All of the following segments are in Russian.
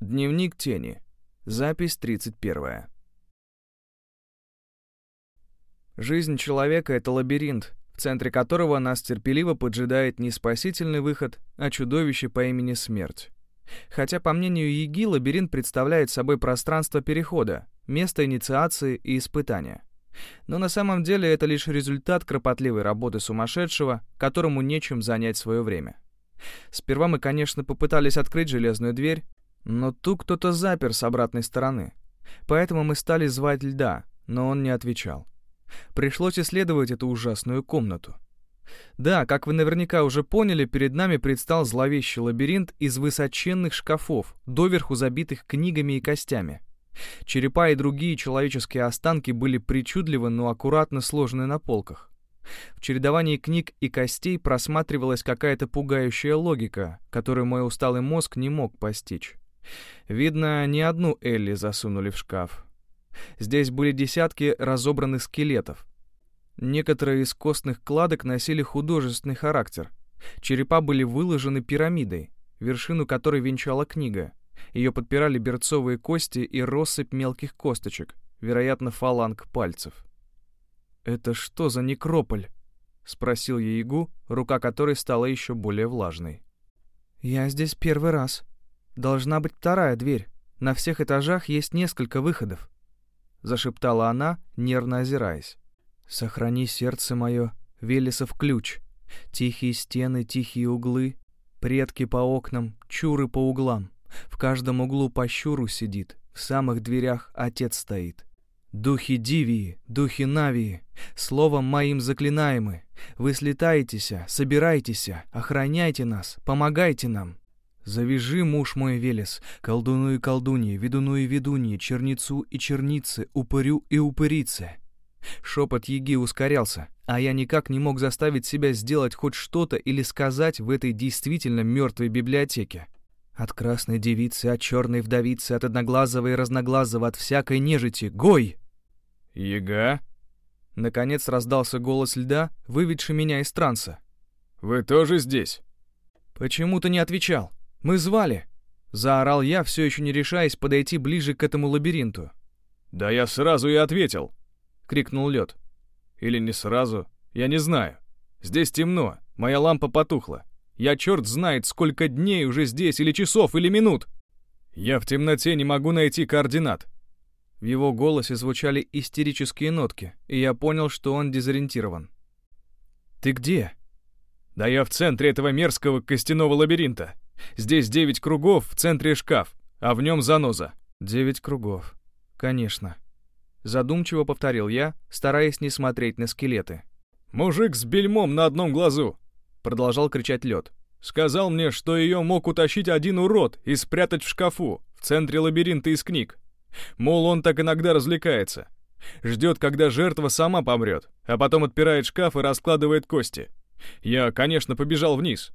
Дневник тени. Запись 31. Жизнь человека — это лабиринт, в центре которого нас терпеливо поджидает не спасительный выход, а чудовище по имени Смерть. Хотя, по мнению Яги, лабиринт представляет собой пространство перехода, место инициации и испытания. Но на самом деле это лишь результат кропотливой работы сумасшедшего, которому нечем занять свое время. Сперва мы, конечно, попытались открыть железную дверь, но ту кто-то запер с обратной стороны. Поэтому мы стали звать льда, но он не отвечал. Пришлось исследовать эту ужасную комнату. Да, как вы наверняка уже поняли, перед нами предстал зловещий лабиринт из высоченных шкафов, доверху забитых книгами и костями. Черепа и другие человеческие останки были причудливо, но аккуратно сложены на полках. В чередовании книг и костей просматривалась какая-то пугающая логика, которую мой усталый мозг не мог постичь. Видно, не одну Элли засунули в шкаф. Здесь были десятки разобранных скелетов. Некоторые из костных кладок носили художественный характер. Черепа были выложены пирамидой, вершину которой венчала книга. Ее подпирали берцовые кости и россыпь мелких косточек, вероятно, фаланг пальцев. «Это что за некрополь?» — спросил я Ягу, рука которой стала еще более влажной. «Я здесь первый раз. Должна быть вторая дверь. На всех этажах есть несколько выходов», — зашептала она, нервно озираясь. «Сохрани сердце мое, Велесов ключ. Тихие стены, тихие углы, предки по окнам, чуры по углам. В каждом углу по щуру сидит, в самых дверях отец стоит. Духи Дивии, духи Навии, словом моим заклинаемы. Вы слетаетеся, собирайтеся, охраняйте нас, помогайте нам. Завяжи, муж мой Велес, колдуну и колдуньи, ведуну и ведуньи, черницу и чернице, упырю и упырице. Шепот Еги ускорялся, а я никак не мог заставить себя сделать хоть что-то или сказать в этой действительно мертвой библиотеке. От красной девицы, от черной вдовицы, от одноглазого и разноглазого, от всякой нежити. Гой! Ега? Наконец раздался голос льда, выведший меня из транса. Вы тоже здесь? Почему ты не отвечал? Мы звали. Заорал я, все еще не решаясь подойти ближе к этому лабиринту. Да я сразу и ответил. Крикнул лед. Или не сразу, я не знаю. Здесь темно, моя лампа потухла. Я черт знает, сколько дней уже здесь, или часов, или минут. Я в темноте не могу найти координат. В его голосе звучали истерические нотки, и я понял, что он дезориентирован. «Ты где?» «Да я в центре этого мерзкого костяного лабиринта. Здесь девять кругов, в центре шкаф, а в нем заноза». «Девять кругов. Конечно». Задумчиво повторил я, стараясь не смотреть на скелеты. «Мужик с бельмом на одном глазу продолжал кричать лед. «Сказал мне, что ее мог утащить один урод и спрятать в шкафу, в центре лабиринта из книг. Мол, он так иногда развлекается. Ждет, когда жертва сама помрет, а потом отпирает шкаф и раскладывает кости. Я, конечно, побежал вниз.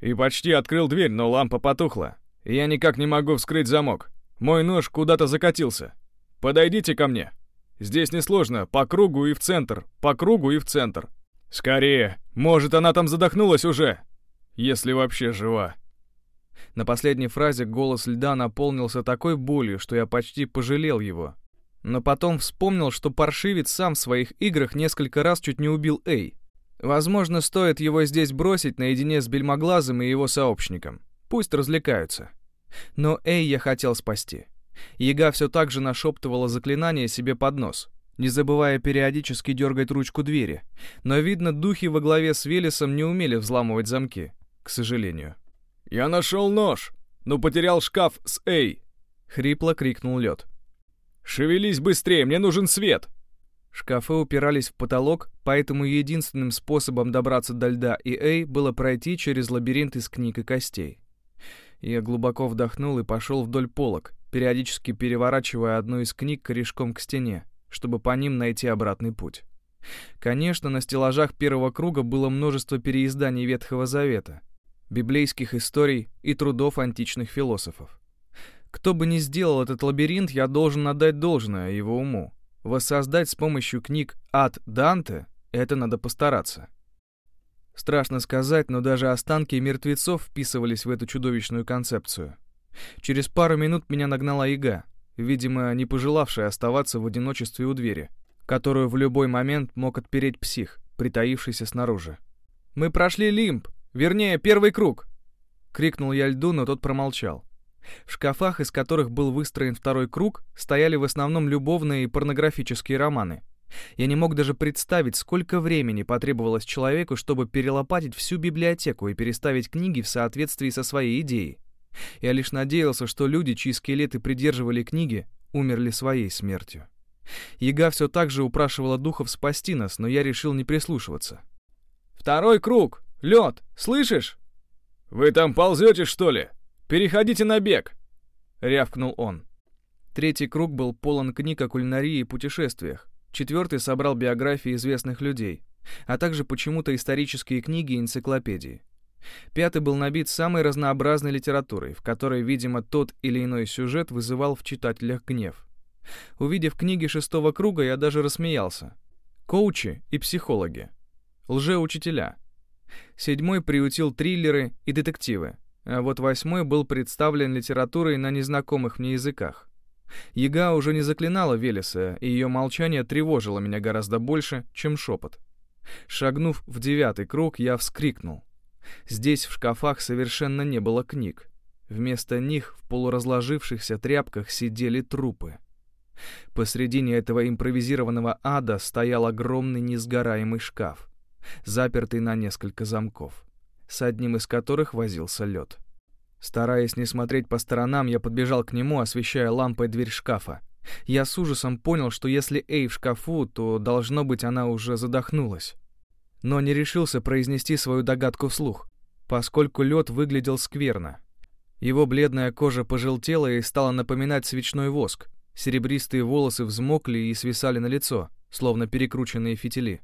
И почти открыл дверь, но лампа потухла. я никак не могу вскрыть замок. Мой нож куда-то закатился. Подойдите ко мне. Здесь несложно, по кругу и в центр, по кругу и в центр. «Скорее! Может, она там задохнулась уже! Если вообще жива!» На последней фразе голос льда наполнился такой болью, что я почти пожалел его. Но потом вспомнил, что паршивец сам в своих играх несколько раз чуть не убил Эй. Возможно, стоит его здесь бросить наедине с Бельмоглазым и его сообщником. Пусть развлекаются. Но Эй я хотел спасти. Яга все так же нашептывала заклинание себе под нос не забывая периодически дергать ручку двери. Но, видно, духи во главе с Велесом не умели взламывать замки, к сожалению. «Я нашел нож, но потерял шкаф с Эй!» — хрипло крикнул лед. «Шевелись быстрее, мне нужен свет!» Шкафы упирались в потолок, поэтому единственным способом добраться до льда и Эй было пройти через лабиринт из книг и костей. Я глубоко вдохнул и пошел вдоль полок, периодически переворачивая одну из книг корешком к стене чтобы по ним найти обратный путь. Конечно, на стеллажах первого круга было множество переизданий Ветхого Завета, библейских историй и трудов античных философов. Кто бы ни сделал этот лабиринт, я должен отдать должное его уму. Воссоздать с помощью книг «Ад Данте» — это надо постараться. Страшно сказать, но даже останки мертвецов вписывались в эту чудовищную концепцию. Через пару минут меня нагнала яга, видимо, не пожелавшая оставаться в одиночестве у двери, которую в любой момент мог отпереть псих, притаившийся снаружи. «Мы прошли лимб, вернее, первый круг!» — крикнул я льду, но тот промолчал. В шкафах, из которых был выстроен второй круг, стояли в основном любовные и порнографические романы. Я не мог даже представить, сколько времени потребовалось человеку, чтобы перелопатить всю библиотеку и переставить книги в соответствии со своей идеей. Я лишь надеялся, что люди, чьи скелеты придерживали книги, умерли своей смертью. Яга все так же упрашивала духов спасти нас, но я решил не прислушиваться. «Второй круг! Лед! Слышишь?» «Вы там ползете, что ли? Переходите на бег!» — рявкнул он. Третий круг был полон книг о кулинарии и путешествиях. Четвертый собрал биографии известных людей, а также почему-то исторические книги и энциклопедии. Пятый был набит самой разнообразной литературой, в которой, видимо, тот или иной сюжет вызывал в читателях гнев. Увидев книги шестого круга, я даже рассмеялся. Коучи и психологи. Лжеучителя. Седьмой приутил триллеры и детективы, а вот восьмой был представлен литературой на незнакомых мне языках. Яга уже не заклинала Велеса, и ее молчание тревожило меня гораздо больше, чем шепот. Шагнув в девятый круг, я вскрикнул. Здесь в шкафах совершенно не было книг. Вместо них в полуразложившихся тряпках сидели трупы. Посредине этого импровизированного ада стоял огромный несгораемый шкаф, запертый на несколько замков, с одним из которых возился лед. Стараясь не смотреть по сторонам, я подбежал к нему, освещая лампой дверь шкафа. Я с ужасом понял, что если Эй в шкафу, то, должно быть, она уже задохнулась но не решился произнести свою догадку вслух, поскольку лед выглядел скверно. Его бледная кожа пожелтела и стала напоминать свечной воск, серебристые волосы взмокли и свисали на лицо, словно перекрученные фитили.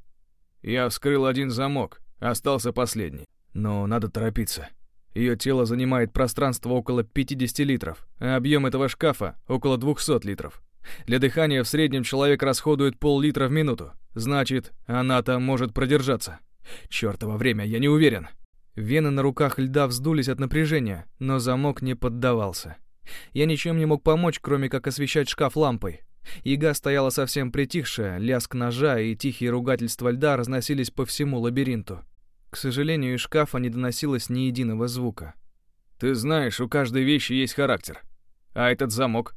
«Я вскрыл один замок, остался последний. Но надо торопиться. Ее тело занимает пространство около 50 литров, а объем этого шкафа — около 200 литров. Для дыхания в среднем человек расходует пол-литра в минуту. Значит, она там может продержаться. Чёртово время, я не уверен. Вены на руках льда вздулись от напряжения, но замок не поддавался. Я ничем не мог помочь, кроме как освещать шкаф лампой. Яга стояла совсем притихшая, лязг ножа и тихие ругательства льда разносились по всему лабиринту. К сожалению, из шкафа не доносилось ни единого звука. «Ты знаешь, у каждой вещи есть характер. А этот замок?»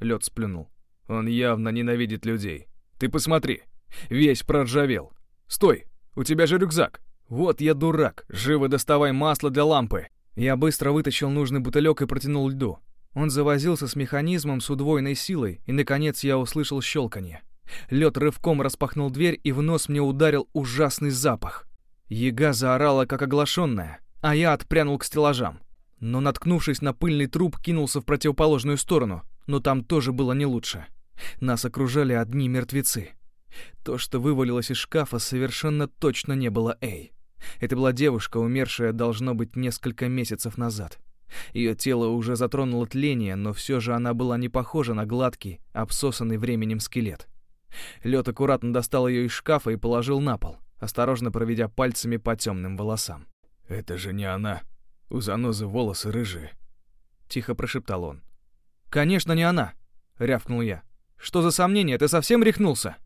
Лед сплюнул. «Он явно ненавидит людей. Ты посмотри, Весь проржавел. Стой, у тебя же рюкзак. Вот я дурак. Живо доставай масло для лампы. Я быстро вытащил нужный бутылек и протянул льду. Он завозился с механизмом с удвоенной силой, и, наконец, я услышал щелканье. Лед рывком распахнул дверь, и в нос мне ударил ужасный запах. Яга заорала, как оглашенная, а я отпрянул к стеллажам. Но, наткнувшись на пыльный труп, кинулся в противоположную сторону, но там тоже было не лучше. Нас окружали одни мертвецы. То, что вывалилось из шкафа, совершенно точно не было Эй. Это была девушка, умершая, должно быть, несколько месяцев назад. Ее тело уже затронуло тление, но все же она была не похожа на гладкий, обсосанный временем скелет. Лед аккуратно достал ее из шкафа и положил на пол, осторожно проведя пальцами по темным волосам. «Это же не она. У занозы волосы рыжие», — тихо прошептал он. «Конечно, не она!» — рявкнул я. «Что за сомнение? Ты совсем рехнулся?»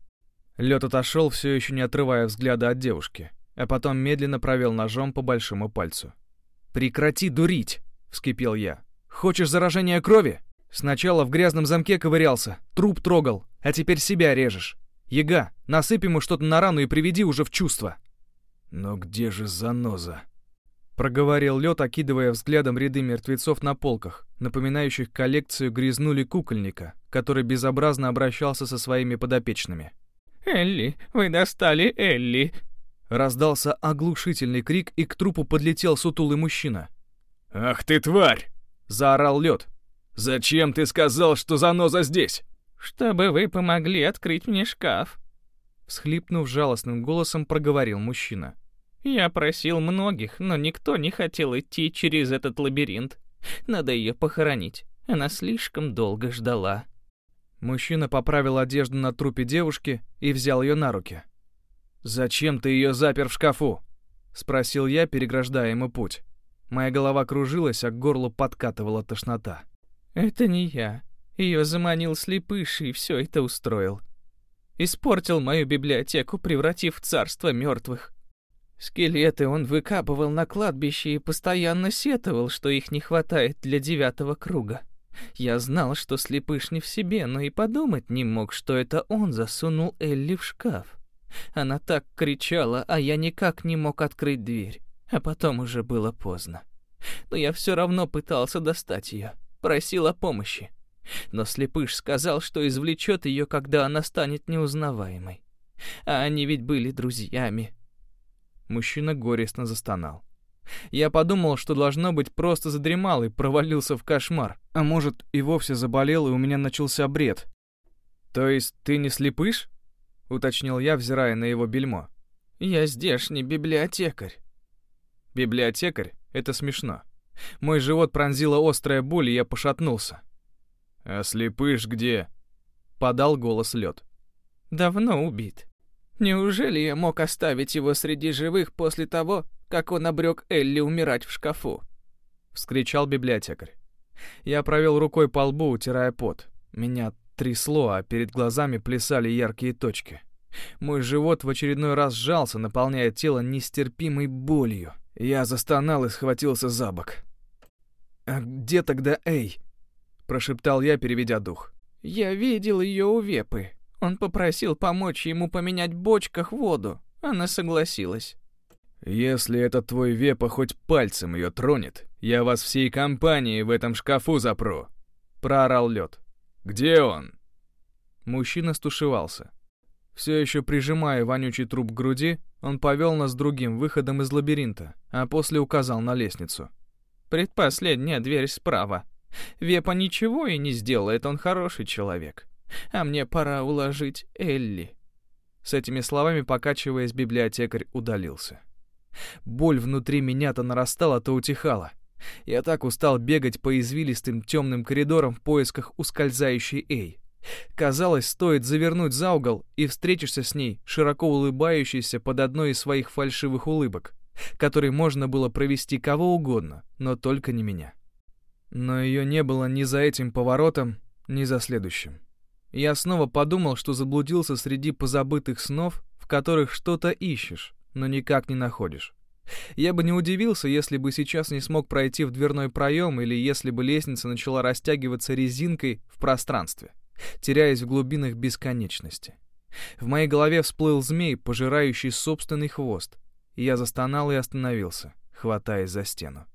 Лед отошел, все еще не отрывая взгляда от девушки, а потом медленно провел ножом по большому пальцу. «Прекрати дурить!» — вскипел я. «Хочешь заражения крови? Сначала в грязном замке ковырялся, труп трогал, а теперь себя режешь. Яга, насыпь ему что-то на рану и приведи уже в чувство». «Но где же заноза?» Проговорил лед, окидывая взглядом ряды мертвецов на полках, напоминающих коллекцию грязнули кукольника, который безобразно обращался со своими подопечными. «Элли, вы достали Элли!» Раздался оглушительный крик, и к трупу подлетел сутулый мужчина. «Ах ты тварь!» — заорал лед. «Зачем ты сказал, что заноза здесь?» «Чтобы вы помогли открыть мне шкаф», — всхлипнув жалостным голосом, проговорил мужчина. «Я просил многих, но никто не хотел идти через этот лабиринт. Надо ее похоронить. Она слишком долго ждала». Мужчина поправил одежду на трупе девушки и взял ее на руки. «Зачем ты ее запер в шкафу?» — спросил я, переграждая ему путь. Моя голова кружилась, а к горлу подкатывала тошнота. «Это не я. Ее заманил слепыш и все это устроил. Испортил мою библиотеку, превратив в царство мертвых. Скелеты он выкапывал на кладбище и постоянно сетовал, что их не хватает для девятого круга. Я знал, что слепыш не в себе, но и подумать не мог, что это он засунул Элли в шкаф. Она так кричала, а я никак не мог открыть дверь. А потом уже было поздно. Но я все равно пытался достать ее, просил о помощи. Но слепыш сказал, что извлечет ее, когда она станет неузнаваемой. А они ведь были друзьями. Мужчина горестно застонал. Я подумал, что должно быть просто задремал и провалился в кошмар. А может, и вовсе заболел, и у меня начался бред. «То есть ты не слепыш?» — уточнил я, взирая на его бельмо. «Я здешний библиотекарь». «Библиотекарь? Это смешно. Мой живот пронзила острая боль, и я пошатнулся. «А слепыш где?» — подал голос лед. «Давно убит. Неужели я мог оставить его среди живых после того, как он обрек Элли умирать в шкафу?» — вскричал библиотекарь. Я провел рукой по лбу, утирая пот. Меня трясло, а перед глазами плясали яркие точки. Мой живот в очередной раз сжался, наполняя тело нестерпимой болью. Я застонал и схватился за бок. «А где тогда Эй?» — прошептал я, переведя дух. «Я видел ее у Вепы. Он попросил помочь ему поменять в бочках воду. Она согласилась». «Если этот твой Вепа хоть пальцем ее тронет, я вас всей компанией в этом шкафу запру», — проорал лед. «Где он?» Мужчина стушевался. Все еще прижимая вонючий труп к груди, он повел нас другим выходом из лабиринта, а после указал на лестницу. «Предпоследняя дверь справа. Вепа ничего и не сделает, он хороший человек. А мне пора уложить Элли». С этими словами, покачиваясь, библиотекарь удалился. Боль внутри меня то нарастала, то утихала. Я так устал бегать по извилистым темным коридорам в поисках ускользающей Эй. Казалось, стоит завернуть за угол, и встретишься с ней, широко улыбающейся под одной из своих фальшивых улыбок, которой можно было провести кого угодно, но только не меня. Но ее не было ни за этим поворотом, ни за следующим. Я снова подумал, что заблудился среди позабытых снов, в которых что-то ищешь, но никак не находишь. Я бы не удивился, если бы сейчас не смог пройти в дверной проем или если бы лестница начала растягиваться резинкой в пространстве теряясь в глубинах бесконечности. В моей голове всплыл змей, пожирающий собственный хвост, я застонал и остановился, хватаясь за стену.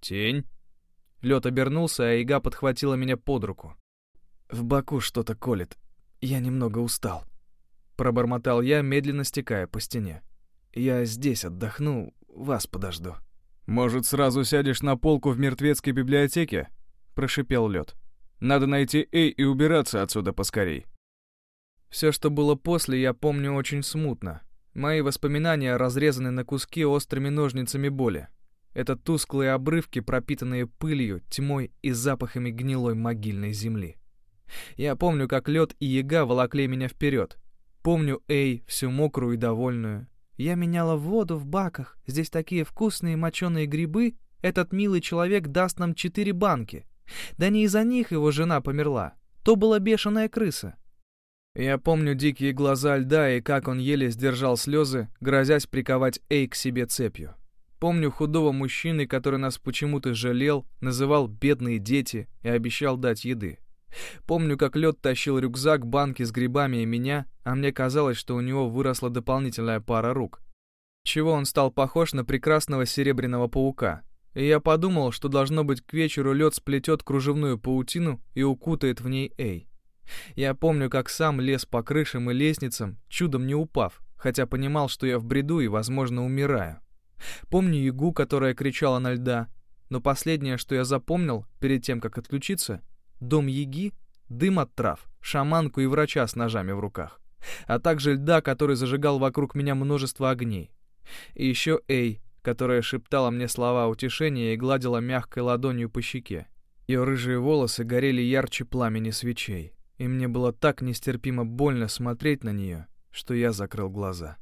«Тень?» Лед обернулся, а Ига подхватила меня под руку. «В боку что-то колет. Я немного устал», — пробормотал я, медленно стекая по стене. «Я здесь отдохну, вас подожду». «Может, сразу сядешь на полку в мертвецкой библиотеке?» — прошипел лед. Надо найти Эй и убираться отсюда поскорей. Все, что было после, я помню очень смутно. Мои воспоминания разрезаны на куски острыми ножницами боли. Это тусклые обрывки, пропитанные пылью, тьмой и запахами гнилой могильной земли. Я помню, как лед и яга волокли меня вперед. Помню Эй, всю мокрую и довольную. Я меняла воду в баках. Здесь такие вкусные моченые грибы. Этот милый человек даст нам четыре банки. Да не из-за них его жена померла. То была бешеная крыса. Я помню дикие глаза льда и как он еле сдержал слезы, грозясь приковать Эй к себе цепью. Помню худого мужчины, который нас почему-то жалел, называл «бедные дети» и обещал дать еды. Помню, как лед тащил рюкзак, банки с грибами и меня, а мне казалось, что у него выросла дополнительная пара рук. Чего он стал похож на прекрасного серебряного паука, и я подумал, что должно быть к вечеру лед сплетет кружевную паутину и укутает в ней Эй. Я помню, как сам лез по крышам и лестницам, чудом не упав, хотя понимал, что я в бреду и, возможно, умираю. Помню Ягу, которая кричала на льда, но последнее, что я запомнил перед тем, как отключиться, дом Яги, дым от трав, шаманку и врача с ножами в руках, а также льда, который зажигал вокруг меня множество огней. И еще Эй, которая шептала мне слова утешения и гладила мягкой ладонью по щеке. Ее рыжие волосы горели ярче пламени свечей, и мне было так нестерпимо больно смотреть на нее, что я закрыл глаза.